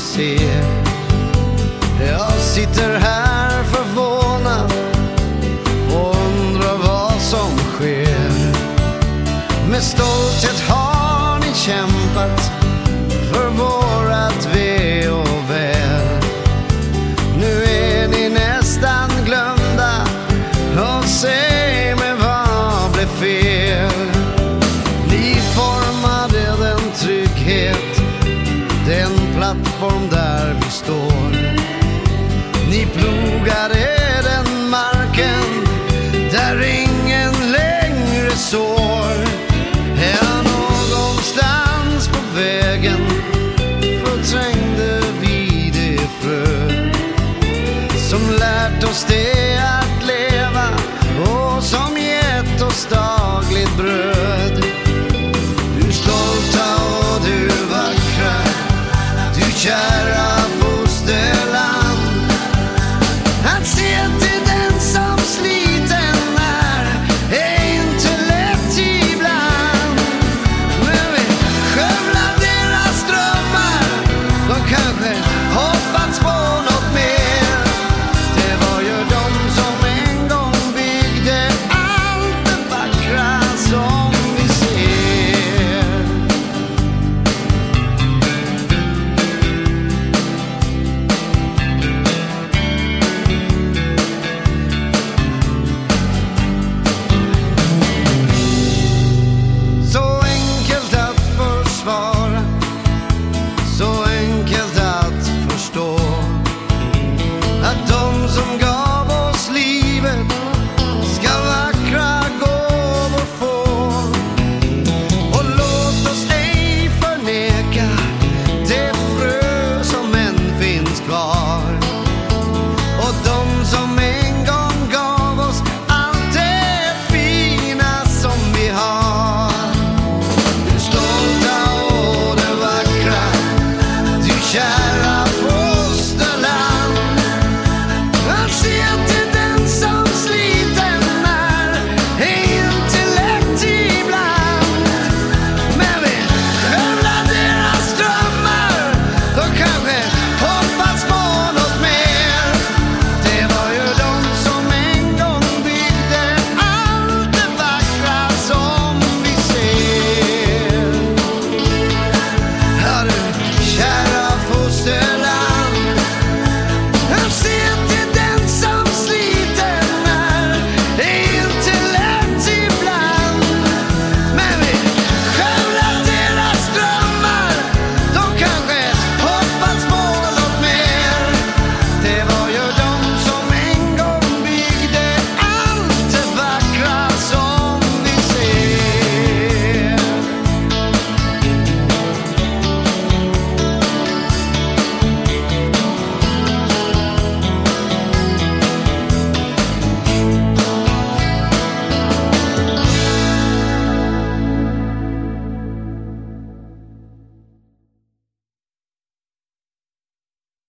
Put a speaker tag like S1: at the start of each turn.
S1: ser. Jag sitter här förvånad och undrar vad som sker. Med stolthet har ni kämpat plattform där vi står. Ni plogade den marken där ingen längre sår. Ja, någonstans på vägen förträngde vi det frö som lärt oss det shine.